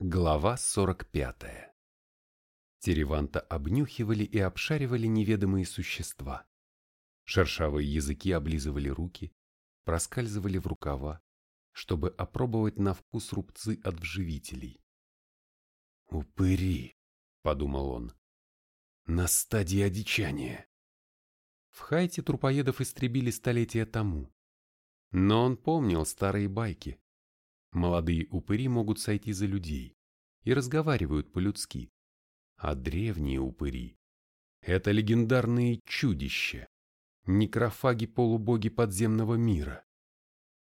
Глава 45. Тереванта обнюхивали и обшаривали неведомые существа. Шершавые языки облизывали руки, проскальзывали в рукава, чтобы опробовать на вкус рубцы от вживителей. «Упыри!» — подумал он. «На стадии одичания!» В Хайте трупоедов истребили столетия тому. Но он помнил старые байки. Молодые упыри могут сойти за людей и разговаривают по-людски. А древние упыри – это легендарные чудища, некрофаги-полубоги подземного мира.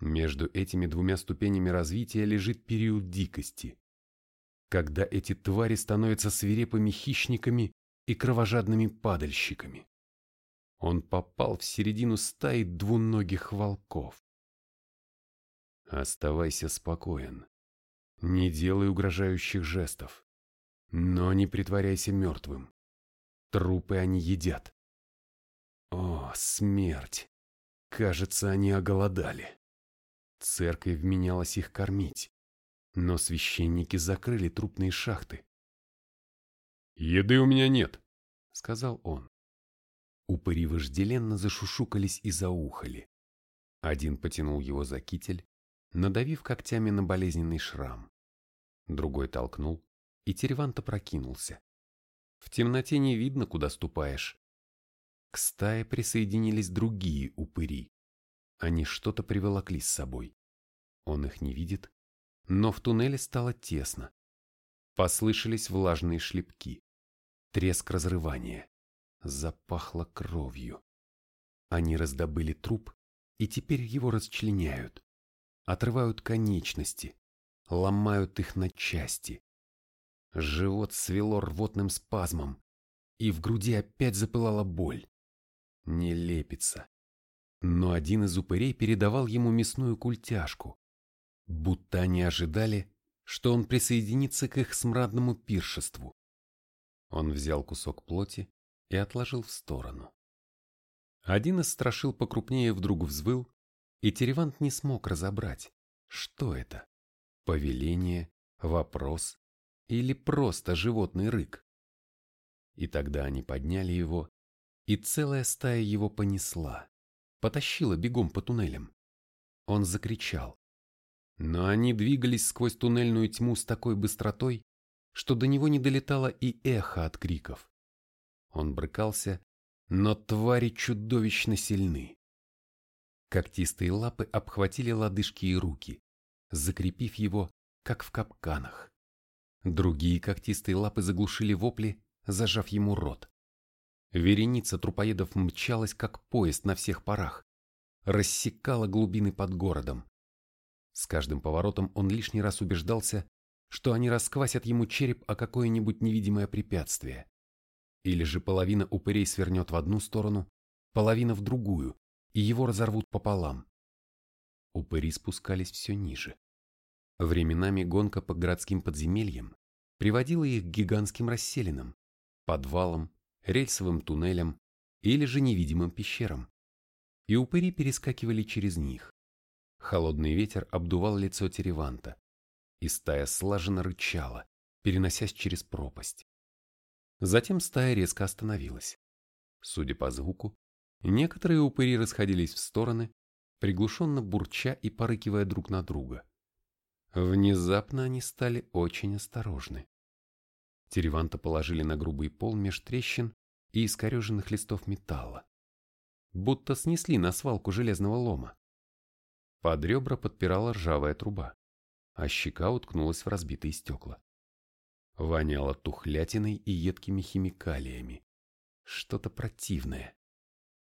Между этими двумя ступенями развития лежит период дикости, когда эти твари становятся свирепыми хищниками и кровожадными падальщиками. Он попал в середину стаи двуногих волков. Оставайся спокоен. Не делай угрожающих жестов. Но не притворяйся мертвым. Трупы они едят. О, смерть! Кажется, они оголодали. Церковь вменялась их кормить, но священники закрыли трупные шахты. «Еды у меня нет», — сказал он. Упыри вожделенно зашушукались и заухали. Один потянул его за китель, надавив когтями на болезненный шрам. Другой толкнул, и Теревант опрокинулся. В темноте не видно, куда ступаешь. К стае присоединились другие упыри. Они что-то приволокли с собой. Он их не видит, но в туннеле стало тесно. Послышались влажные шлепки. Треск разрывания. Запахло кровью. Они раздобыли труп и теперь его расчленяют отрывают конечности, ломают их на части. Живот свело рвотным спазмом, и в груди опять запылала боль. Не лепится. Но один из упырей передавал ему мясную культяшку, будто они ожидали, что он присоединится к их смрадному пиршеству. Он взял кусок плоти и отложил в сторону. Один из страшил покрупнее вдруг взвыл и Теревант не смог разобрать, что это – повеление, вопрос или просто животный рык. И тогда они подняли его, и целая стая его понесла, потащила бегом по туннелям. Он закричал. Но они двигались сквозь туннельную тьму с такой быстротой, что до него не долетало и эхо от криков. Он брыкался, но твари чудовищно сильны. Когтистые лапы обхватили лодыжки и руки, закрепив его, как в капканах. Другие когтистые лапы заглушили вопли, зажав ему рот. Вереница трупоедов мчалась, как поезд на всех парах, рассекала глубины под городом. С каждым поворотом он лишний раз убеждался, что они расквасят ему череп о какое-нибудь невидимое препятствие. Или же половина упырей свернет в одну сторону, половина в другую, и его разорвут пополам. Упыри спускались все ниже. Временами гонка по городским подземельям приводила их к гигантским расселинам, подвалам, рельсовым туннелям или же невидимым пещерам. И упыри перескакивали через них. Холодный ветер обдувал лицо Тереванта, и стая слаженно рычала, переносясь через пропасть. Затем стая резко остановилась. Судя по звуку, Некоторые упыри расходились в стороны, приглушенно бурча и порыкивая друг на друга. Внезапно они стали очень осторожны. Тереванта положили на грубый пол меж трещин и искореженных листов металла. Будто снесли на свалку железного лома. Под ребра подпирала ржавая труба, а щека уткнулась в разбитые стекла. Воняло тухлятиной и едкими химикалиями. Что-то противное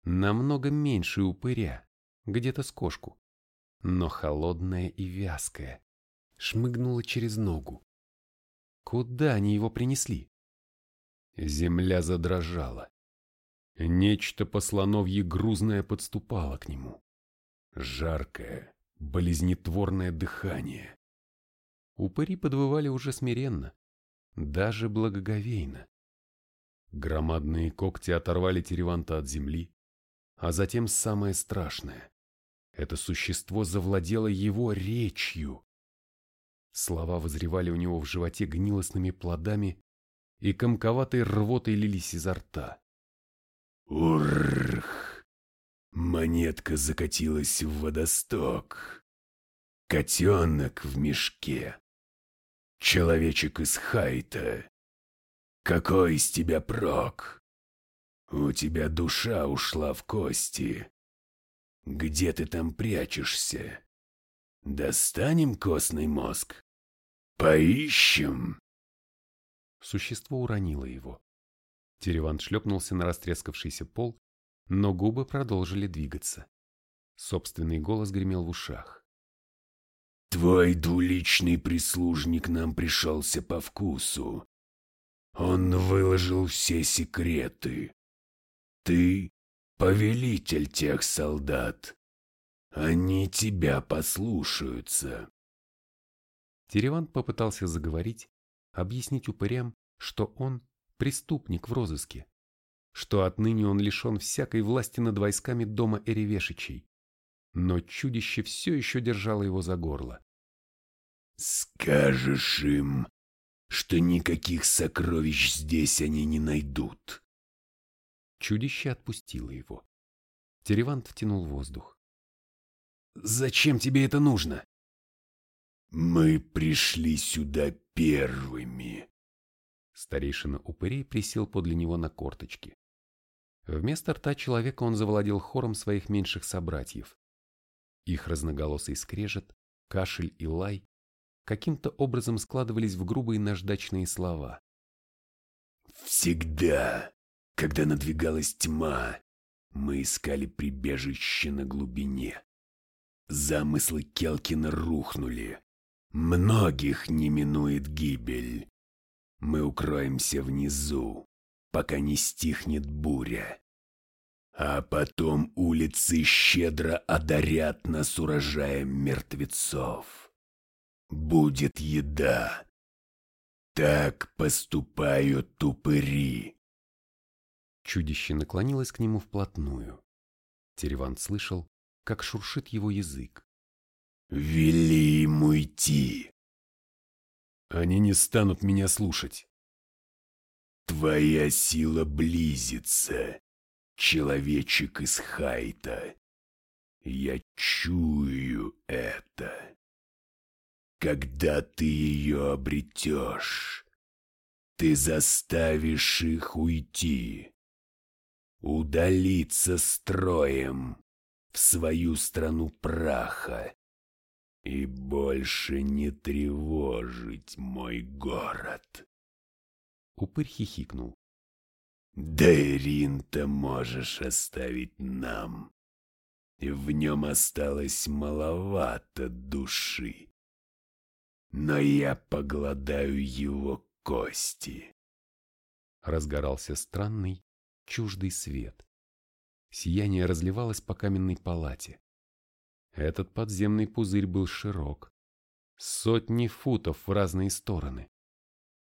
намного меньше упыря, где-то с кошку, но холодная и вязкая, шмыгнула через ногу. Куда они его принесли? Земля задрожала. Нечто послоновье грузное подступало к нему. Жаркое, болезнетворное дыхание. Упыри подвывали уже смиренно, даже благоговейно. Громадные когти оторвали Тереванта от земли, а затем самое страшное. Это существо завладело его речью. Слова возревали у него в животе гнилостными плодами и комковатой рвотой лились изо рта. Уррх! Монетка закатилась в водосток. Котенок в мешке. Человечек из Хайта. Какой из тебя прок? У тебя душа ушла в кости. Где ты там прячешься? Достанем костный мозг? Поищем. Существо уронило его. Теревант шлепнулся на растрескавшийся пол, но губы продолжили двигаться. Собственный голос гремел в ушах. Твой двуличный прислужник нам пришелся по вкусу. Он выложил все секреты. Ты — повелитель тех солдат. Они тебя послушаются. Теревант попытался заговорить, объяснить упырям, что он преступник в розыске, что отныне он лишен всякой власти над войсками дома Эревешичей. Но чудище все еще держало его за горло. «Скажешь им, что никаких сокровищ здесь они не найдут». Чудище отпустило его. Теревант втянул воздух. «Зачем тебе это нужно?» «Мы пришли сюда первыми», Старейшина упырей присел подле него на корточки. Вместо рта человека он завладел хором своих меньших собратьев. Их разноголосый скрежет, кашель и лай каким-то образом складывались в грубые наждачные слова. «Всегда, когда надвигалась тьма, мы искали прибежище на глубине. Замыслы Келкина рухнули. Многих не минует гибель. Мы укроемся внизу, пока не стихнет буря. А потом улицы щедро одарят нас урожаем мертвецов. Будет еда. Так поступают тупыри. Чудище наклонилось к нему вплотную. Теревант слышал, как шуршит его язык. «Вели ему идти!» Они не станут меня слушать. Твоя сила близится, человечек из Хайта. Я чую это. Когда ты ее обретешь, ты заставишь их уйти, удалиться строем в свою страну праха и больше не тревожить мой город. Упырь хихикнул. Дейрин-то можешь оставить нам. В нем осталось маловато души. Но я погладаю его кости. Разгорался странный, чуждый свет. Сияние разливалось по каменной палате. Этот подземный пузырь был широк. Сотни футов в разные стороны.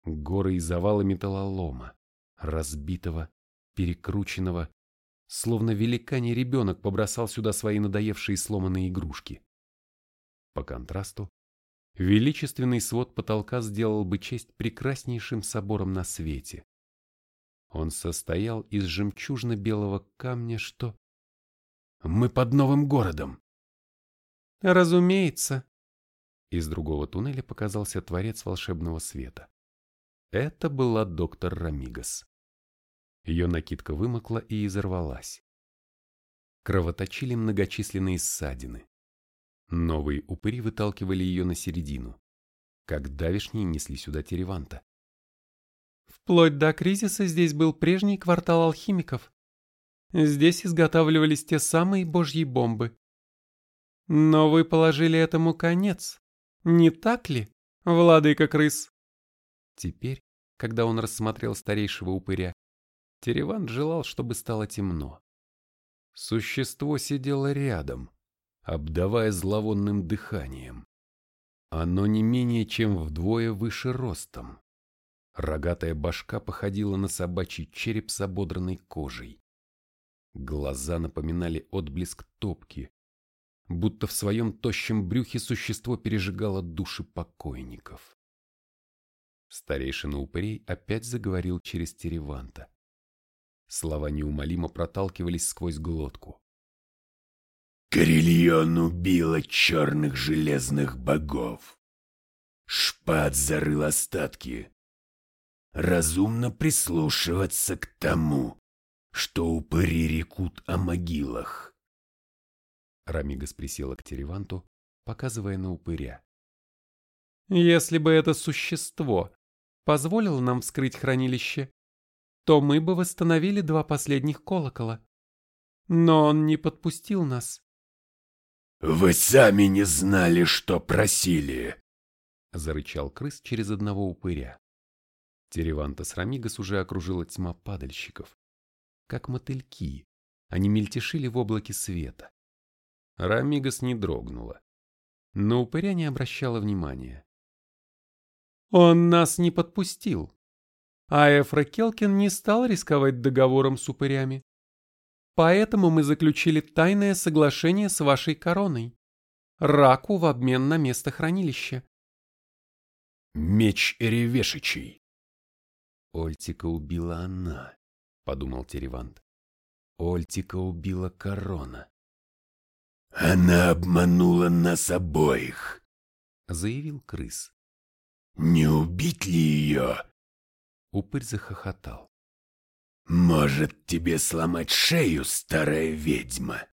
Горы и завалы металлолома, разбитого, перекрученного, словно великаний ребенок побросал сюда свои надоевшие сломанные игрушки. По контрасту, величественный свод потолка сделал бы честь прекраснейшим собором на свете. Он состоял из жемчужно-белого камня, что... Мы под новым городом! Разумеется. Из другого туннеля показался творец волшебного света. Это была доктор Рамигас. Ее накидка вымокла и изорвалась. Кровоточили многочисленные ссадины. Новые упыри выталкивали ее на середину, как давишние несли сюда Тереванта. Вплоть до кризиса здесь был прежний квартал алхимиков. Здесь изготавливались те самые божьи бомбы. Но вы положили этому конец, не так ли, владыка крыс? Теперь, когда он рассмотрел старейшего упыря, Тереван желал, чтобы стало темно. Существо сидело рядом, обдавая зловонным дыханием. Оно не менее чем вдвое выше ростом. Рогатая башка походила на собачий череп с ободранной кожей. Глаза напоминали отблеск топки, будто в своем тощем брюхе существо пережигало души покойников. Старейшина упырей опять заговорил через Тереванта. Слова неумолимо проталкивались сквозь глотку. Карельон убила черных железных богов. Шпат зарыл остатки. Разумно прислушиваться к тому, что упыри рекут о могилах. Рамигас присела к Тереванту, показывая на упыря. Если бы это существо позволило нам вскрыть хранилище, то мы бы восстановили два последних колокола. Но он не подпустил нас. «Вы сами не знали, что просили!» Зарычал крыс через одного упыря. Тереванта с Рамигас уже окружила тьма падальщиков. Как мотыльки, они мельтешили в облаке света. Рамигас не дрогнула. Но упыря не обращала внимания. «Он нас не подпустил», а Эфра Келкин не стал рисковать договором с упырями. Поэтому мы заключили тайное соглашение с вашей короной. Раку в обмен на место хранилища. Меч Эревешичий. Ольтика убила она, подумал Теревант. Ольтика убила корона. Она обманула нас обоих, заявил крыс. Не убить ли ее? Упырь захохотал. «Может, тебе сломать шею, старая ведьма,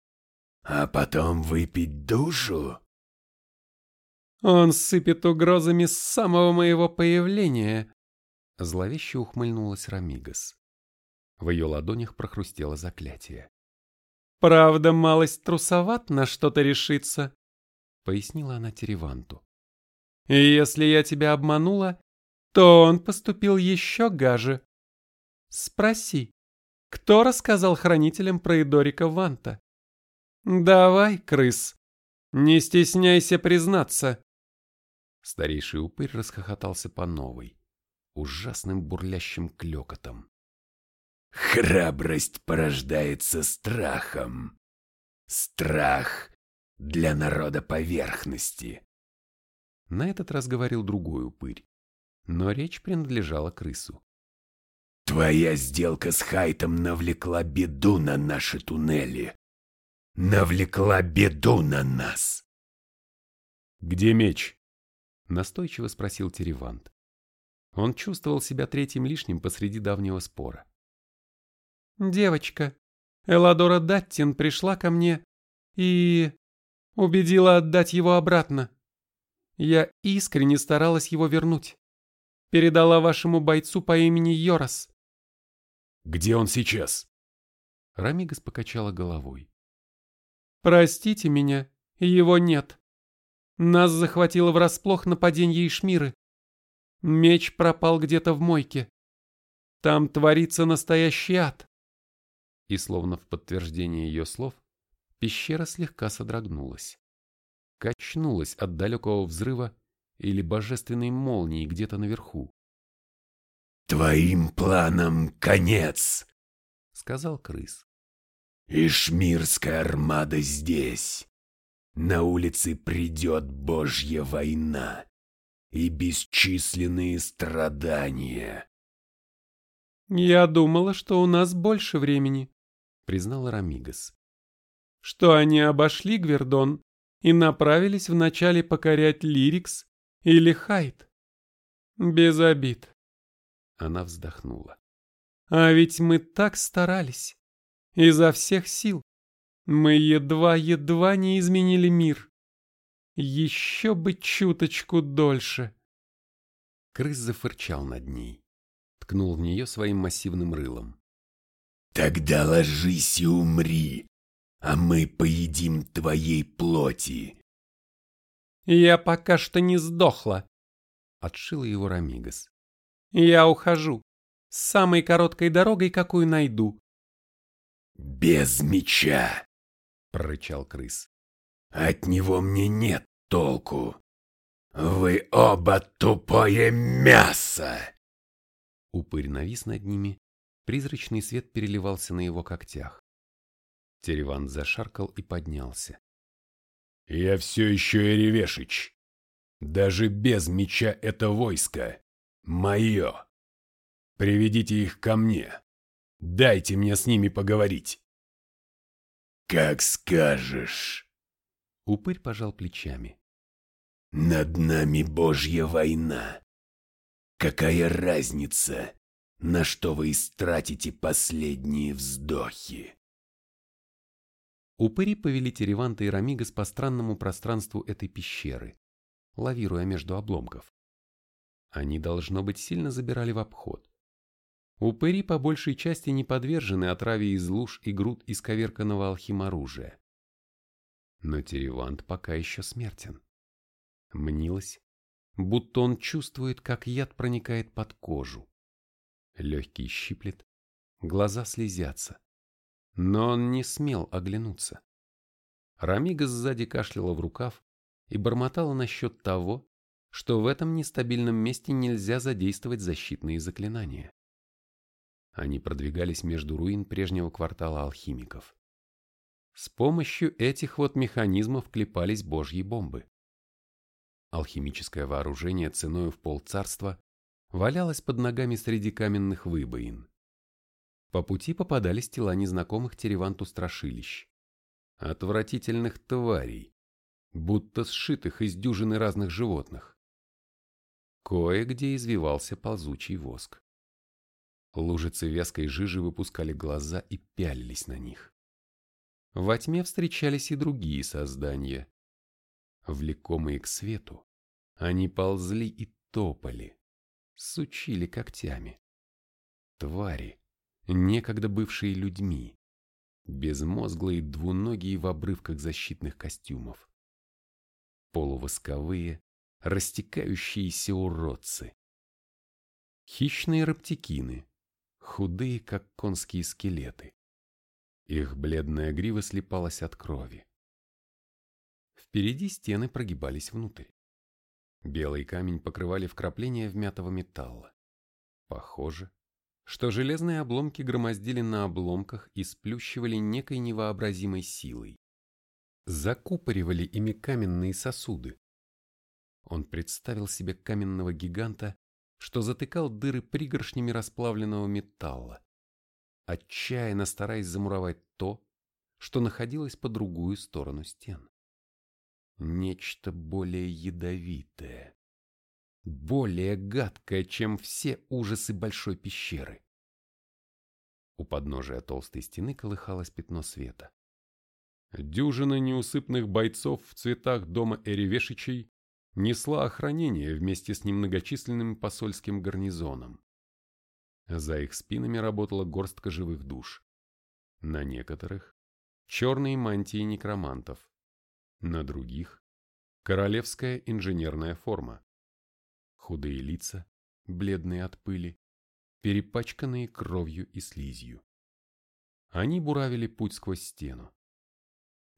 а потом выпить душу?» «Он сыпет угрозами с самого моего появления», — зловеще ухмыльнулась Рамигас. В ее ладонях прохрустело заклятие. «Правда, малость трусоват на что-то решиться», — пояснила она Тереванту. «Если я тебя обманула, то он поступил еще гаже. Спроси, кто рассказал хранителям про Идорика Ванта? Давай, крыс, не стесняйся признаться. Старейший упырь расхохотался по новой, ужасным бурлящим клёкотом. Храбрость порождается страхом. Страх для народа поверхности. На этот раз говорил другой упырь но речь принадлежала крысу. «Твоя сделка с Хайтом навлекла беду на наши туннели. Навлекла беду на нас!» «Где меч?» — настойчиво спросил Теревант. Он чувствовал себя третьим лишним посреди давнего спора. «Девочка, Эладора Даттин пришла ко мне и... убедила отдать его обратно. Я искренне старалась его вернуть передала вашему бойцу по имени Йорас. Где он сейчас? Рамигас покачала головой. Простите меня, его нет. Нас захватило врасплох нападение Ишмиры. Меч пропал где-то в мойке. Там творится настоящий ад. И словно в подтверждение ее слов, пещера слегка содрогнулась. Качнулась от далекого взрыва или божественной молнии где-то наверху. «Твоим планам конец!» — сказал крыс. «Ишмирская армада здесь. На улице придет Божья война и бесчисленные страдания». «Я думала, что у нас больше времени», — признала Рамигас. «Что они обошли Гвердон и направились вначале покорять Лирикс или Хайт. Без обид. Она вздохнула. А ведь мы так старались. Изо всех сил. Мы едва-едва не изменили мир. Еще бы чуточку дольше. Крыс зафырчал над ней. Ткнул в нее своим массивным рылом. Тогда ложись и умри, а мы поедим твоей плоти. «Я пока что не сдохла», — отшила его Рамигас. «Я ухожу. С самой короткой дорогой, какую найду». «Без меча», — прорычал крыс. «От него мне нет толку. Вы оба тупое мясо!» Упырь навис над ними, призрачный свет переливался на его когтях. Тереван зашаркал и поднялся. Я все еще Эревешич. Даже без меча это войско. Мое. Приведите их ко мне. Дайте мне с ними поговорить. Как скажешь. Упырь пожал плечами. Над нами Божья война. Какая разница, на что вы истратите последние вздохи? Упыри повели Тереванта и Рамигас по странному пространству этой пещеры, лавируя между обломков. Они, должно быть, сильно забирали в обход. Упыри по большей части не подвержены отраве из луж и груд исковерканного алхиморужия. Но Теревант пока еще смертен. Мнилось, будто он чувствует, как яд проникает под кожу. Легкий щиплет, глаза слезятся. Но он не смел оглянуться. Рамига сзади кашляла в рукав и бормотала насчет того, что в этом нестабильном месте нельзя задействовать защитные заклинания. Они продвигались между руин прежнего квартала алхимиков. С помощью этих вот механизмов клепались божьи бомбы. Алхимическое вооружение ценою в полцарства валялось под ногами среди каменных выбоин. По пути попадались тела незнакомых Тереванту страшилищ. Отвратительных тварей, будто сшитых из дюжины разных животных. Кое-где извивался ползучий воск. Лужицы вязкой жижи выпускали глаза и пялились на них. Во тьме встречались и другие создания. Влекомые к свету, они ползли и топали, сучили когтями. Твари, некогда бывшие людьми, безмозглые двуногие в обрывках защитных костюмов. Полувосковые, растекающиеся уродцы. Хищные раптикины, худые, как конские скелеты. Их бледная грива слепалась от крови. Впереди стены прогибались внутрь. Белый камень покрывали вкрапления вмятого металла. Похоже, что железные обломки громоздили на обломках и сплющивали некой невообразимой силой. Закупоривали ими каменные сосуды. Он представил себе каменного гиганта, что затыкал дыры пригоршнями расплавленного металла, отчаянно стараясь замуровать то, что находилось по другую сторону стен. Нечто более ядовитое, более гадкое, чем все ужасы большой пещеры. У подножия толстой стены колыхалось пятно света. Дюжина неусыпных бойцов в цветах дома Эревешичей несла охранение вместе с немногочисленным посольским гарнизоном. За их спинами работала горстка живых душ. На некоторых – черные мантии некромантов, на других – королевская инженерная форма. Худые лица, бледные от пыли, перепачканные кровью и слизью. Они буравили путь сквозь стену.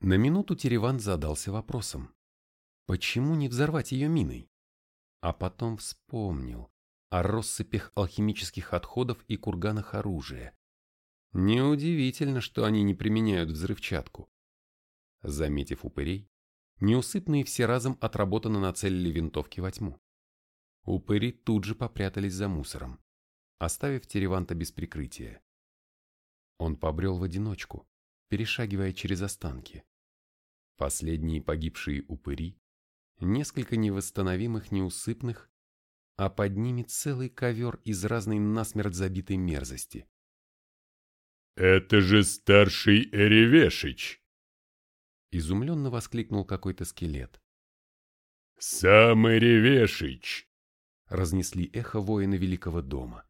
На минуту Тереван задался вопросом, почему не взорвать ее миной? А потом вспомнил о россыпях алхимических отходов и курганах оружия. Неудивительно, что они не применяют взрывчатку. Заметив упырей, неусыпные все разом отработанно нацелили винтовки во тьму. Упыри тут же попрятались за мусором, оставив Тереванта без прикрытия. Он побрел в одиночку, перешагивая через останки. Последние погибшие упыри, несколько невосстановимых неусыпных, а под ними целый ковер из разной насмерть забитой мерзости. «Это же старший Эревешич!» Изумленно воскликнул какой-то скелет. «Сам Эревешич!» Разнесли эхо воины Великого дома.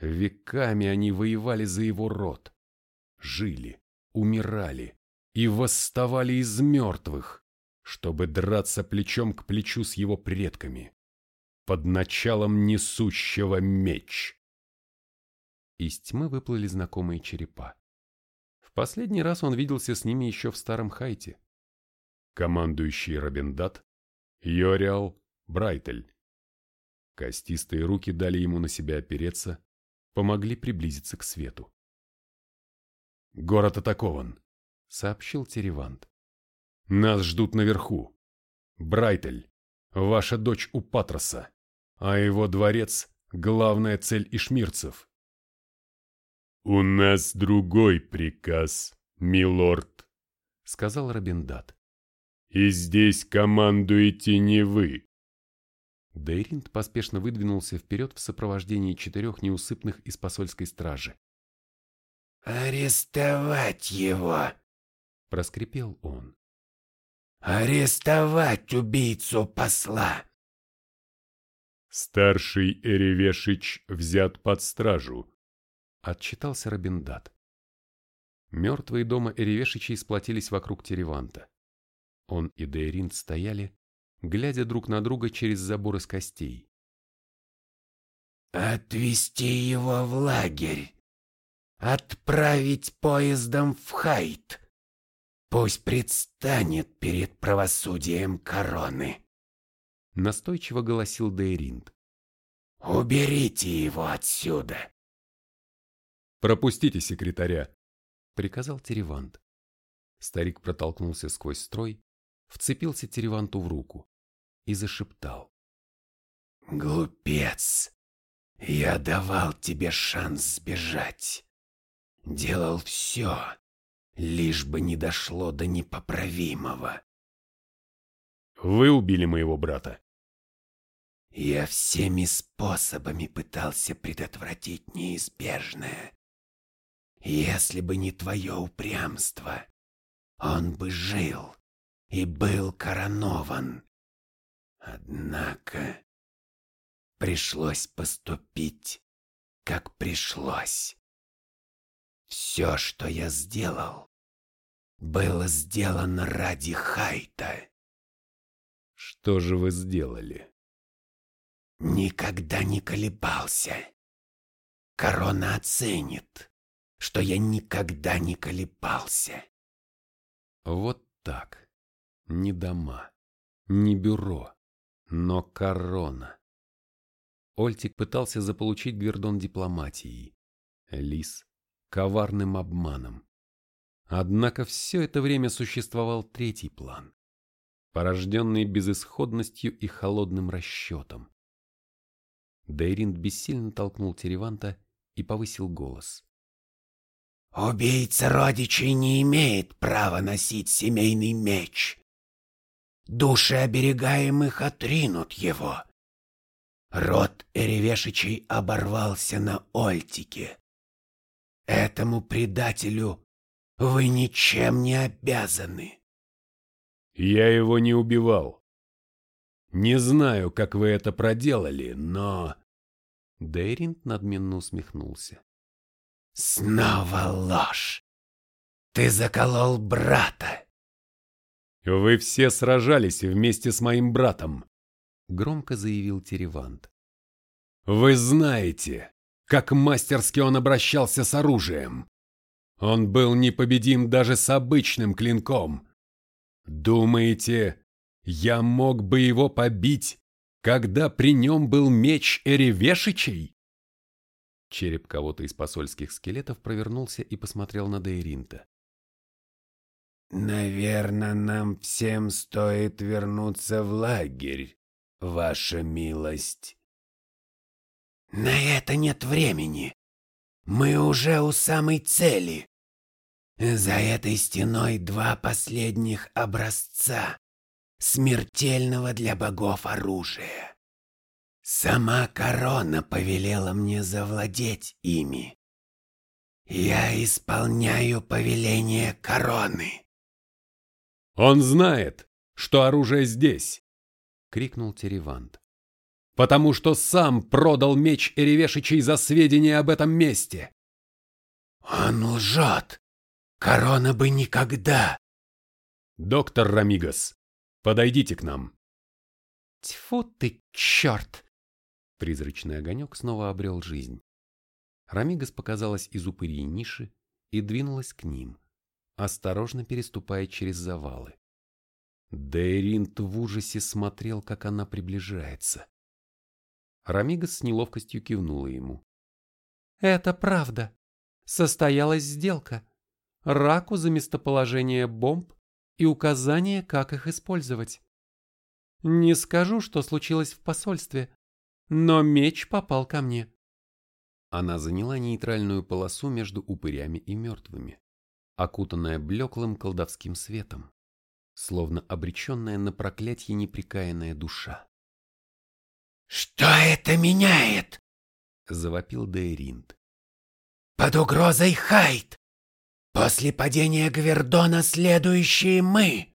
Веками они воевали за его род. Жили, умирали и восставали из мертвых, чтобы драться плечом к плечу с его предками, под началом несущего меч. Из тьмы выплыли знакомые черепа. Последний раз он виделся с ними еще в Старом Хайте. Командующий Робиндат, Йориал, Брайтель. Костистые руки дали ему на себя опереться, помогли приблизиться к свету. «Город атакован», — сообщил Теревант. Нас ждут наверху. Брайтель, ваша дочь у Патроса, а его дворец — главная цель ишмирцев. «У нас другой приказ, милорд», — сказал Робиндат. «И здесь командуете не вы». Дейринд поспешно выдвинулся вперед в сопровождении четырех неусыпных из посольской стражи. «Арестовать его!» — проскрипел он. «Арестовать убийцу посла!» «Старший Эревешич взят под стражу», — отчитался Робиндат. Мертвые дома Эревешичей сплотились вокруг Тереванта. Он и Дейринд стояли, глядя друг на друга через забор из костей. «Отвезти его в лагерь! Отправить поездом в Хайт!» Пусть предстанет перед правосудием короны. Настойчиво голосил Дейринд. Уберите его отсюда. Пропустите секретаря, приказал Теревант. Старик протолкнулся сквозь строй, вцепился Тереванту в руку и зашептал. «Глупец! Я давал тебе шанс сбежать. Делал все, лишь бы не дошло до непоправимого. Вы убили моего брата. Я всеми способами пытался предотвратить неизбежное. Если бы не твое упрямство, он бы жил и был коронован. Однако пришлось поступить, как пришлось. Все, что я сделал, было сделано ради Хайта. Что же вы сделали? Никогда не колебался. Корона оценит, что я никогда не колебался. Вот так. Не дома, не бюро, но корона. Ольтик пытался заполучить Гвердон дипломатией. Лис — коварным обманом. Однако все это время существовал третий план, порожденный безысходностью и холодным расчетом. Дейринд бессильно толкнул Тереванта и повысил голос. «Убийца родичей не имеет права носить семейный меч. Души оберегаемых отринут его. Род Эревешичей оборвался на Ольтике. Этому предателю вы ничем не обязаны. Я его не убивал. Не знаю, как вы это проделали, но... Дейринт надменно усмехнулся. Снова ложь. Ты заколол брата. Вы все сражались вместе с моим братом, громко заявил Теревант. Вы знаете, как мастерски он обращался с оружием. Он был непобедим даже с обычным клинком. Думаете, я мог бы его побить, когда при нем был меч Эревешичей? Череп кого-то из посольских скелетов провернулся и посмотрел на Дейринта. «Наверное, нам всем стоит вернуться в лагерь, ваша милость». «На это нет времени. Мы уже у самой цели. За этой стеной два последних образца смертельного для богов оружия. Сама корона повелела мне завладеть ими. Я исполняю повеление короны. Он знает, что оружие здесь, крикнул Теревант потому что сам продал меч Эревешичей за сведения об этом месте. Он лжет. Корона бы никогда. Доктор Рамигас, подойдите к нам. Тьфу ты, черт! Призрачный огонек снова обрел жизнь. Рамигас показалась из упырей ниши и двинулась к ним, осторожно переступая через завалы. Дейринт в ужасе смотрел, как она приближается. Рамигас с неловкостью кивнула ему. «Это правда. Состоялась сделка. Раку за местоположение бомб и указания, как их использовать. Не скажу, что случилось в посольстве, но меч попал ко мне. Она заняла нейтральную полосу между упырями и мертвыми, окутанная блеклым колдовским светом, словно обреченная на проклятие неприкаянная душа. «Что это меняет?» — завопил Дейринд. «Под угрозой Хайт! После падения Гвердона следующие мы!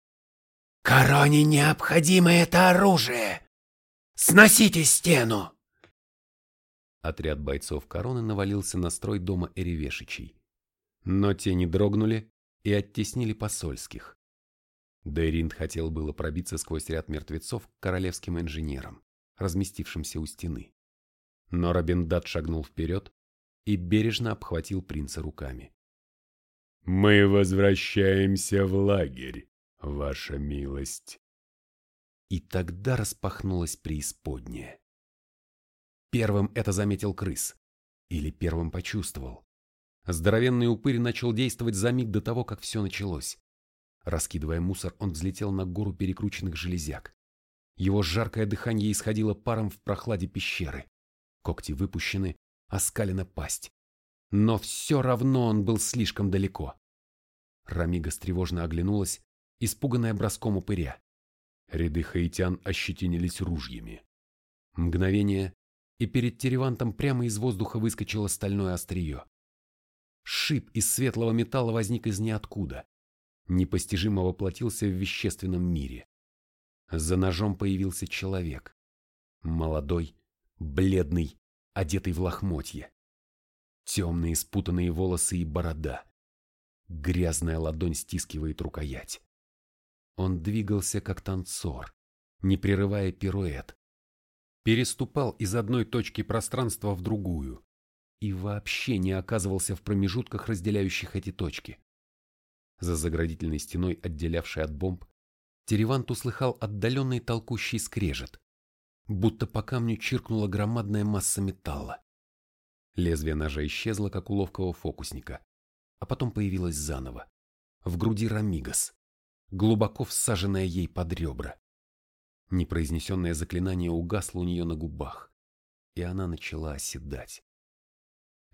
Короне необходимо это оружие! Сносите стену!» Отряд бойцов короны навалился на строй дома Эревешичей. Но те не дрогнули и оттеснили посольских. Дейринд хотел было пробиться сквозь ряд мертвецов к королевским инженерам, разместившимся у стены. Но Робиндад шагнул вперед и бережно обхватил принца руками. «Мы возвращаемся в лагерь, ваша милость». И тогда распахнулась преисподняя. Первым это заметил крыс. Или первым почувствовал. Здоровенный упырь начал действовать за миг до того, как все началось. Раскидывая мусор, он взлетел на гору перекрученных железяк. Его жаркое дыхание исходило паром в прохладе пещеры. Когти выпущены, оскалена пасть. Но все равно он был слишком далеко. Рамига тревожно оглянулась, испуганная броском упыря. Ряды хаитян ощетинились ружьями. Мгновение, и перед Теревантом прямо из воздуха выскочило стальное острие. Шип из светлого металла возник из ниоткуда. Непостижимо воплотился в вещественном мире. За ножом появился человек. Молодой, бледный, одетый в лохмотье. Темные спутанные волосы и борода. Грязная ладонь стискивает рукоять. Он двигался как танцор, не прерывая пируэт, переступал из одной точки пространства в другую и вообще не оказывался в промежутках, разделяющих эти точки. За заградительной стеной, отделявшей от бомб, Теревант услыхал отдаленный толкущий скрежет, будто по камню чиркнула громадная масса металла. Лезвие ножа исчезло, как у ловкого фокусника, а потом появилось заново, в груди Рамигас, глубоко всаженная ей под ребра. Непроизнесенное заклинание угасло у нее на губах, и она начала оседать.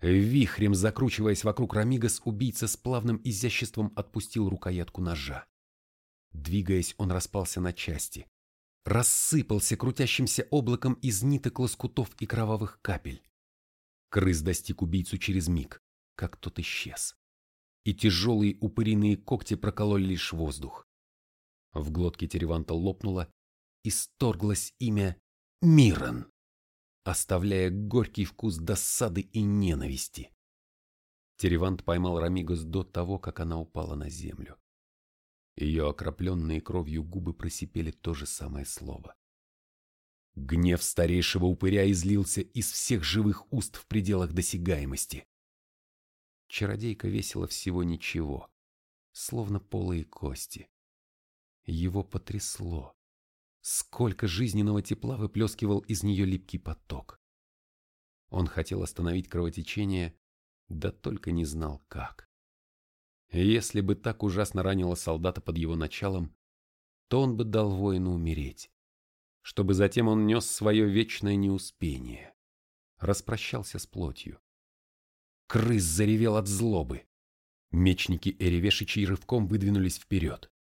Вихрем закручиваясь вокруг Рамигас, убийца с плавным изяществом отпустил рукоятку ножа. Двигаясь, он распался на части, рассыпался крутящимся облаком из ниток лоскутов и кровавых капель. Крыс достиг убийцу через миг, как тот исчез. И тяжелые упыриные когти прокололи лишь воздух. В глотке Тереванта лопнуло, исторглось имя Мирон, оставляя горький вкус досады и ненависти. Теревант поймал Рамигос до того, как она упала на землю. Ее окропленные кровью губы просипели то же самое слово. Гнев старейшего упыря излился из всех живых уст в пределах досягаемости. Чародейка весила всего ничего, словно полые кости. Его потрясло. Сколько жизненного тепла выплескивал из нее липкий поток. Он хотел остановить кровотечение, да только не знал как. Если бы так ужасно ранило солдата под его началом, то он бы дал воину умереть, чтобы затем он нес свое вечное неуспение, распрощался с плотью. Крыс заревел от злобы. Мечники Эревешичей рывком выдвинулись вперед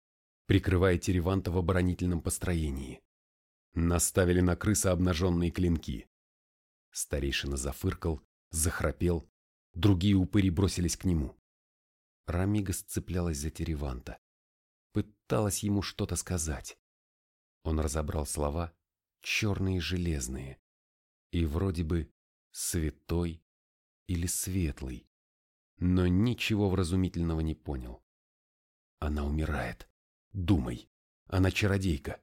прикрывая Тереванта в оборонительном построении. Наставили на крыса обнаженные клинки. Старейшина зафыркал, захрапел, другие упыри бросились к нему. Рамига сцеплялась за Тереванта. Пыталась ему что-то сказать. Он разобрал слова, черные железные, и вроде бы святой или светлый, но ничего вразумительного не понял. Она умирает. Думай, она чародейка.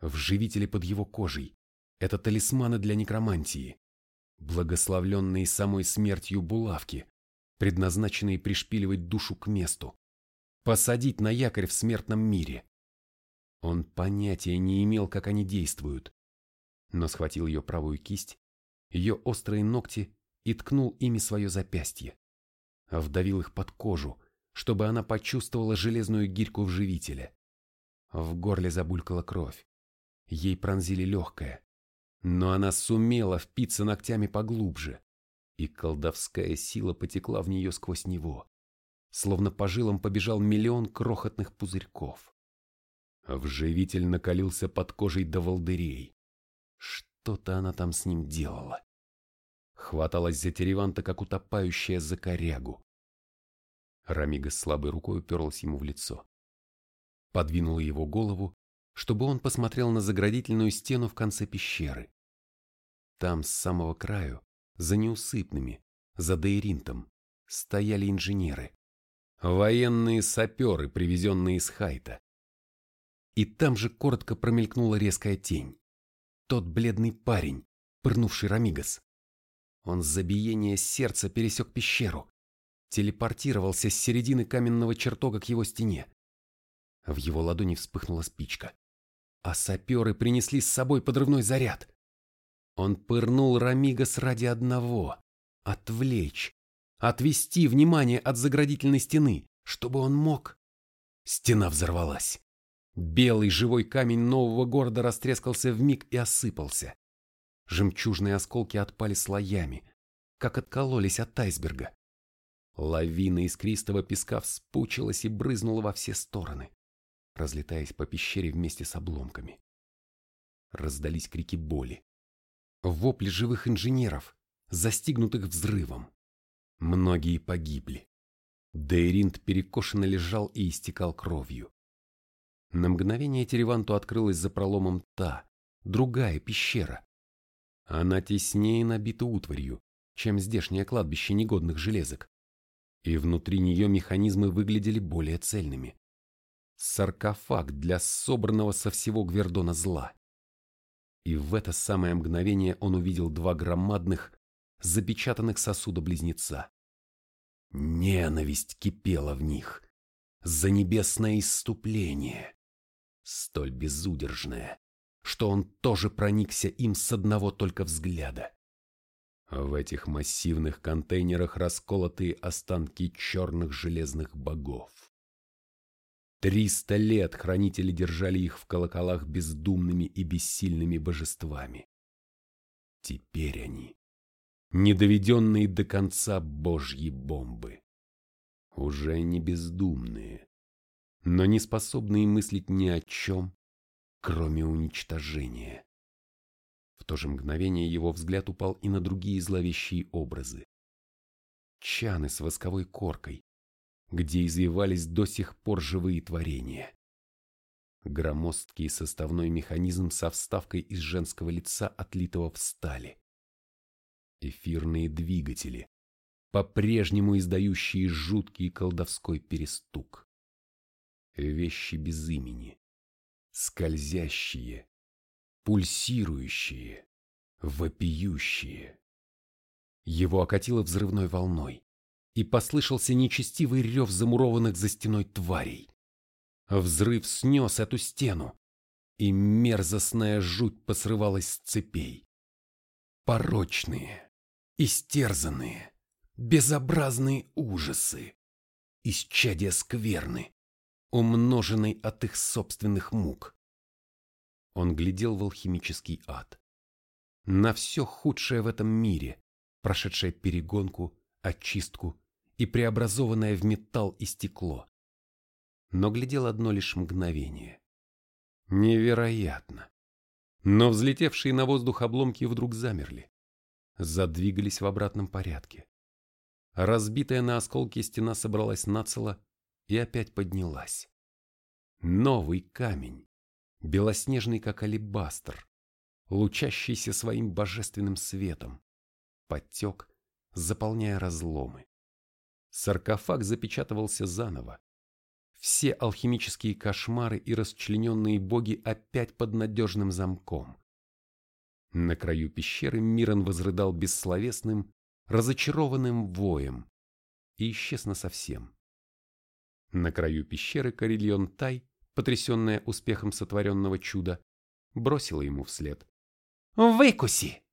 Вживители под его кожей. Это талисманы для некромантии. Благословленные самой смертью булавки, предназначенные пришпиливать душу к месту. Посадить на якорь в смертном мире. Он понятия не имел, как они действуют. Но схватил ее правую кисть, ее острые ногти и ткнул ими свое запястье. Вдавил их под кожу, чтобы она почувствовала железную гирьку вживителя. В горле забулькала кровь. Ей пронзили легкое. Но она сумела впиться ногтями поглубже, и колдовская сила потекла в нее сквозь него, словно по жилам побежал миллион крохотных пузырьков. Вживитель накалился под кожей до волдырей. Что-то она там с ним делала. Хваталась за Тереванта, как утопающая за корягу. Рамига слабой рукой уперлась ему в лицо. Подвинула его голову, чтобы он посмотрел на заградительную стену в конце пещеры. Там, с самого краю, за неусыпными, за Дейринтом, стояли инженеры. Военные саперы, привезенные из Хайта. И там же коротко промелькнула резкая тень. Тот бледный парень, пырнувший Рамигас. Он с забиения сердца пересек пещеру, телепортировался с середины каменного чертога к его стене. В его ладони вспыхнула спичка. А саперы принесли с собой подрывной заряд. Он пырнул Рамигас ради одного — отвлечь, отвести внимание от заградительной стены, чтобы он мог. Стена взорвалась. Белый живой камень нового города растрескался в миг и осыпался. Жемчужные осколки отпали слоями, как откололись от айсберга. Лавина искристого песка вспучилась и брызнула во все стороны, разлетаясь по пещере вместе с обломками. Раздались крики боли. Вопли живых инженеров, застигнутых взрывом. Многие погибли. Дейринт перекошенно лежал и истекал кровью. На мгновение Тереванту открылась за проломом та, другая пещера. Она теснее набита утварью, чем здешнее кладбище негодных железок и внутри нее механизмы выглядели более цельными. Саркофаг для собранного со всего Гвердона зла. И в это самое мгновение он увидел два громадных, запечатанных сосуда-близнеца. Ненависть кипела в них, за небесное иступление, столь безудержное, что он тоже проникся им с одного только взгляда. В этих массивных контейнерах расколотые останки черных железных богов. Триста лет хранители держали их в колоколах бездумными и бессильными божествами. Теперь они — недоведенные до конца божьи бомбы. Уже не бездумные, но не способные мыслить ни о чем, кроме уничтожения. В то же мгновение его взгляд упал и на другие зловещие образы. Чаны с восковой коркой, где извивались до сих пор живые творения. Громоздкий составной механизм со вставкой из женского лица, отлитого в стали. Эфирные двигатели, по-прежнему издающие жуткий колдовской перестук. Вещи без имени, скользящие, пульсирующие, вопиющие. Его окатило взрывной волной, и послышался нечестивый рев замурованных за стеной тварей. Взрыв снес эту стену, и мерзостная жуть посрывалась с цепей. Порочные, истерзанные, безобразные ужасы, исчадия скверны, умноженной от их собственных мук. Он глядел в алхимический ад. На все худшее в этом мире, прошедшее перегонку, очистку и преобразованное в металл и стекло. Но глядел одно лишь мгновение. Невероятно. Но взлетевшие на воздух обломки вдруг замерли. Задвигались в обратном порядке. Разбитая на осколки стена собралась нацело и опять поднялась. Новый камень белоснежный как алебастр, лучащийся своим божественным светом, подтек, заполняя разломы. Саркофаг запечатывался заново. Все алхимические кошмары и расчлененные боги опять под надежным замком. На краю пещеры Мирон возрыдал бессловесным, разочарованным воем и исчез насовсем. На краю пещеры Карельон Тай потрясенная успехом сотворенного чуда, бросила ему вслед. «Выкуси!»